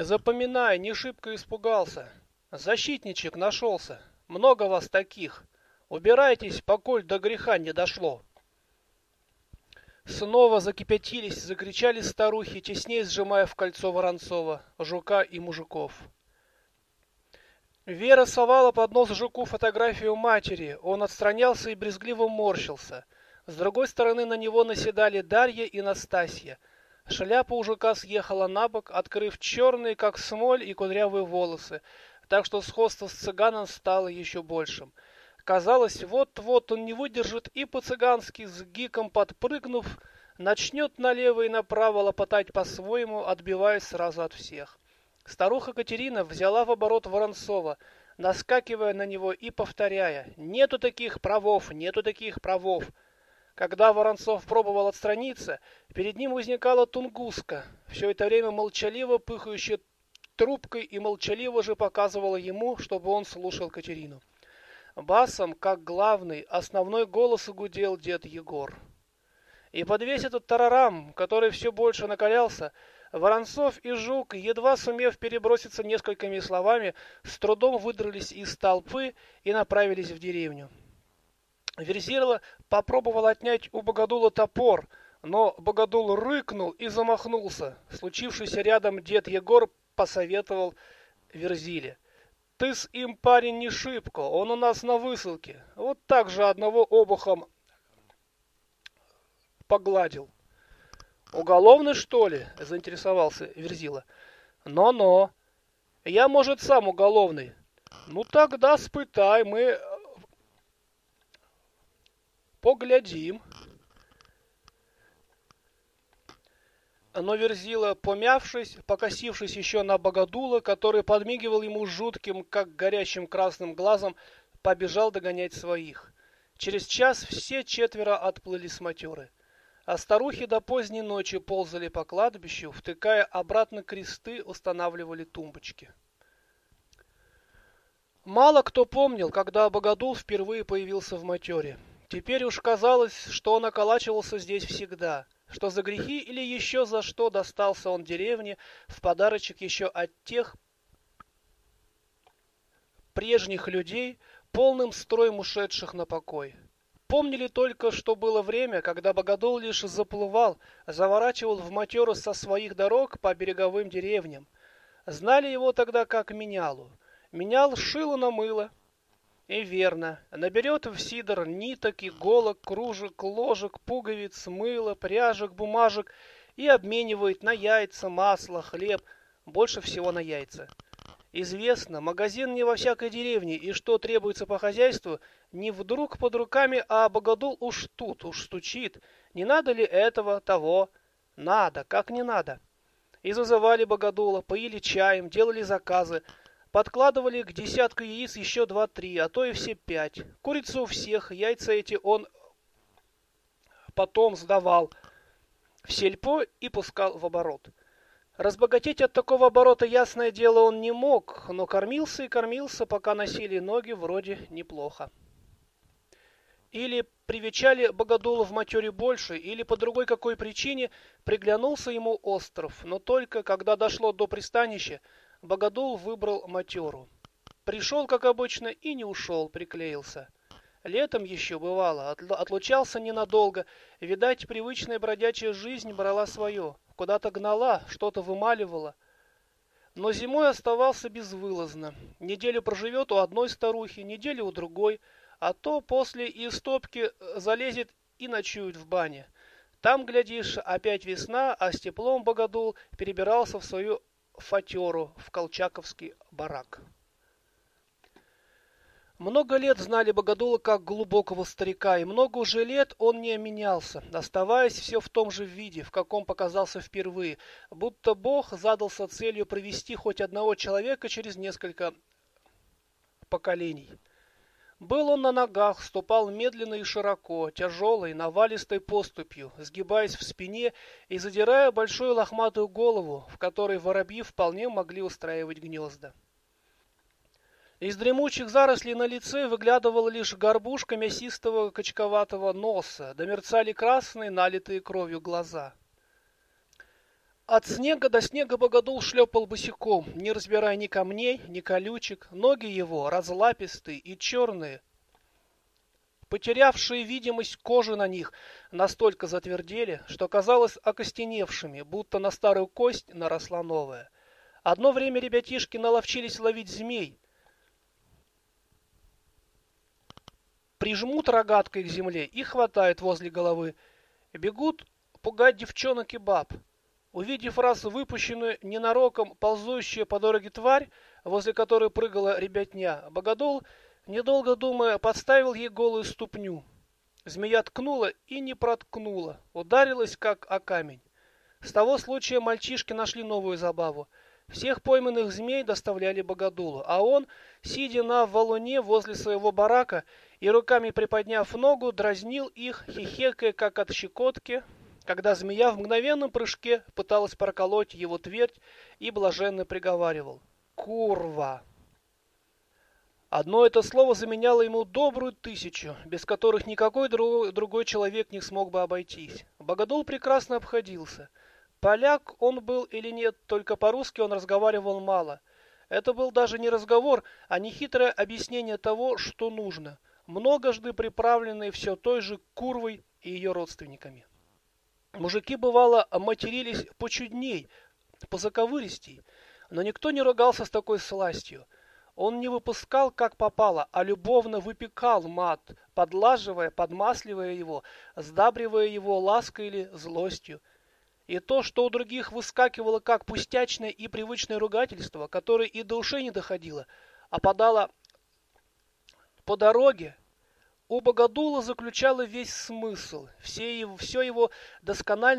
Запоминай, не шибко испугался. Защитничек нашелся. Много вас таких. Убирайтесь, поколь до греха не дошло. Снова закипятились, закричали старухи, теснее сжимая в кольцо Воронцова, жука и мужиков. Вера совала под нос жуку фотографию матери. Он отстранялся и брезгливо морщился. С другой стороны на него наседали Дарья и Настасья. Шляпа у жука съехала на бок, открыв черные, как смоль, и кудрявые волосы, так что сходство с цыганом стало еще большим. Казалось, вот-вот он не выдержит и по-цыгански с гиком подпрыгнув, начнет налево и направо лопотать по-своему, отбиваясь сразу от всех. Старуха Катерина взяла в оборот Воронцова, наскакивая на него и повторяя «Нету таких правов, нету таких правов!» Когда Воронцов пробовал отстраниться, перед ним возникала Тунгуска, все это время молчаливо пыхающая трубкой и молчаливо же показывала ему, чтобы он слушал Катерину. Басом, как главный, основной голос гудел дед Егор. И под весь этот тарарам, который все больше накалялся, Воронцов и Жук, едва сумев переброситься несколькими словами, с трудом выдрались из толпы и направились в деревню. Верзила попробовал отнять у Богодула топор, но Богодул рыкнул и замахнулся. Случившийся рядом дед Егор посоветовал Верзиле. «Ты с им, парень, не шибко, он у нас на высылке. Вот так же одного обухом погладил». «Уголовный, что ли?» — заинтересовался Верзила. «Но-но. Я, может, сам уголовный. Ну тогда спытай, мы Поглядим. Но Верзила, помявшись, покосившись еще на Богодула, который подмигивал ему жутким, как горящим красным глазом, побежал догонять своих. Через час все четверо отплыли с матеры. А старухи до поздней ночи ползали по кладбищу, втыкая обратно кресты, устанавливали тумбочки. Мало кто помнил, когда Богодул впервые появился в матере. Теперь уж казалось, что он околачивался здесь всегда, что за грехи или еще за что достался он деревне в подарочек еще от тех прежних людей, полным строем ушедших на покой. Помнили только, что было время, когда Богодол лишь заплывал, заворачивал в матеру со своих дорог по береговым деревням. Знали его тогда как менялу. Менял шило на мыло, и верно, наберет в сидор ниток, иголок, кружек, ложек, пуговиц, мыла, пряжек, бумажек и обменивает на яйца, масло, хлеб, больше всего на яйца. Известно, магазин не во всякой деревне, и что требуется по хозяйству, не вдруг под руками, а богодул уж тут, уж стучит. Не надо ли этого, того? Надо, как не надо. И зазывали богодула, поили чаем, делали заказы, Подкладывали к десятку яиц еще два-три, а то и все пять. Курицу у всех, яйца эти он потом сдавал в сельпо и пускал в оборот. Разбогатеть от такого оборота, ясное дело, он не мог, но кормился и кормился, пока носили ноги, вроде неплохо. Или привечали Богодула в матере больше, или по другой какой причине приглянулся ему остров, но только когда дошло до пристанища, Богодул выбрал матеру. Пришел, как обычно, и не ушел, приклеился. Летом еще бывало, отлучался ненадолго. Видать, привычная бродячая жизнь брала свое. Куда-то гнала, что-то вымаливала. Но зимой оставался безвылазно. Неделю проживет у одной старухи, неделю у другой, а то после истопки залезет и ночует в бане. Там, глядишь, опять весна, а с теплом богодул перебирался в свою фатеру в колчаковский барак. Много лет знали Богодула как глубокого старика, и много уже лет он не менялся, оставаясь все в том же виде, в каком показался впервые, будто Бог задался целью провести хоть одного человека через несколько поколений. Был он на ногах, ступал медленно и широко, тяжелой, навалистой поступью, сгибаясь в спине и задирая большую лохматую голову, в которой воробьи вполне могли устраивать гнезда. Из дремучих зарослей на лице выглядывала лишь горбушка мясистого качковатого носа, да мерцали красные, налитые кровью глаза. От снега до снега богодул шлепал босиком, не разбирая ни камней, ни колючек. Ноги его разлапистые и черные, потерявшие видимость кожи на них, настолько затвердели, что казалось окостеневшими, будто на старую кость наросла новая. Одно время ребятишки наловчились ловить змей. Прижмут рогаткой к земле и хватают возле головы. Бегут пугать девчонок и баб. Увидев раз выпущенную ненароком ползущую по дороге тварь, возле которой прыгала ребятня, Богодол, недолго думая, подставил ей голую ступню. Змея ткнула и не проткнула, ударилась как о камень. С того случая мальчишки нашли новую забаву. Всех пойманных змей доставляли Богодулу, а он, сидя на валуне возле своего барака и руками приподняв ногу, дразнил их, хихекая как от щекотки, когда змея в мгновенном прыжке пыталась проколоть его твердь и блаженно приговаривал «Курва!». Одно это слово заменяло ему добрую тысячу, без которых никакой другой человек не смог бы обойтись. Богодул прекрасно обходился. Поляк он был или нет, только по-русски он разговаривал мало. Это был даже не разговор, а нехитрое объяснение того, что нужно, многожды приправленное все той же Курвой и ее родственниками. Мужики, бывало, матерились почудней, позаковыристей, но никто не ругался с такой сластью. Он не выпускал, как попало, а любовно выпекал мат, подлаживая, подмасливая его, сдабривая его лаской или злостью. И то, что у других выскакивало как пустячное и привычное ругательство, которое и до ушей не доходило, а подало по дороге, у Богодула заключало весь смысл, все его, все его досконально